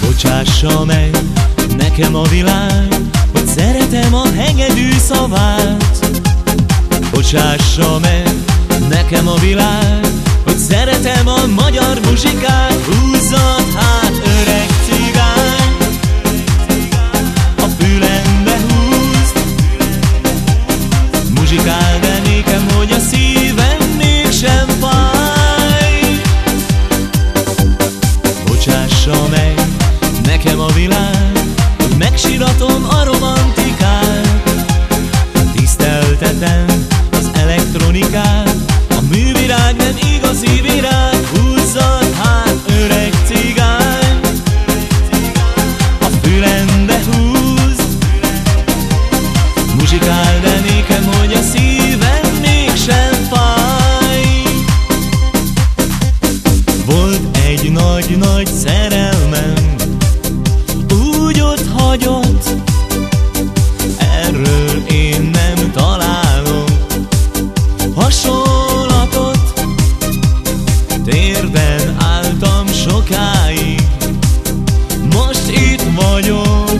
Bocsássa meg nekem a világ, hogy szeretem a hegedű szavát. Bocsássa meg nekem a világ, szeretem a magyar muzsikát. Húzzad hát öreg cigány, a fülembe húzd. Muzsikál, muzsikál, de nékem, hogy a szívem mégsem fáj. Volt egy nagy-nagy szerelmem, úgy ott hagyott, erről én nem találok hasonlatot. Térben álltam sokáig, most itt vagyok,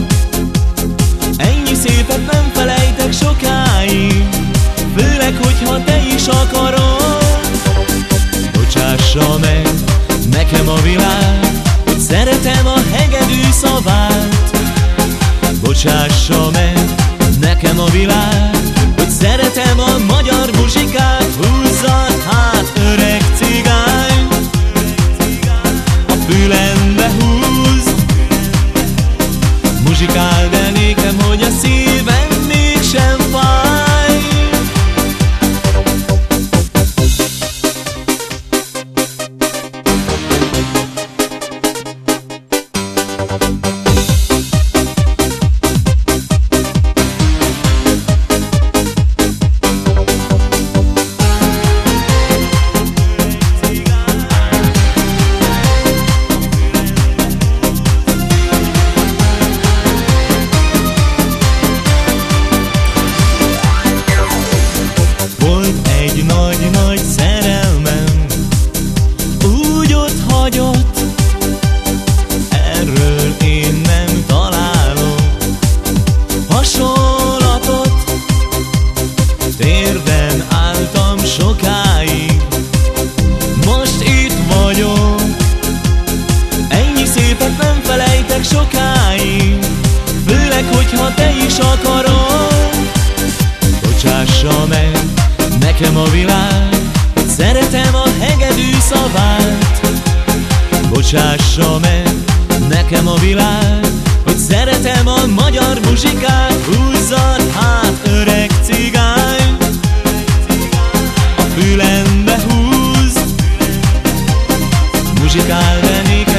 ennyi szépet nem sokáig, főleg, hogyha te is akarod. Bocsássa meg nekem a világ, hogy szeretem a hegedű szavát. Bocsássa meg nekem a világ, hogy szeretem a magyar muzsikát. Húzzad hát öreg cigány, a fülembe húz. Muzsikál, de nékem, hogy a szívem Térben álltam sokáig, most itt vagyok, ennyi szépet nem felejtek sokáig, főleg, hogyha te is akarod. Bocsássa meg nekem a világ, szeretem a hegedű szavát. Bocsássa meg nekem a világ, hogy szeretem a magyar muzsikát. Húzzad musical de Nick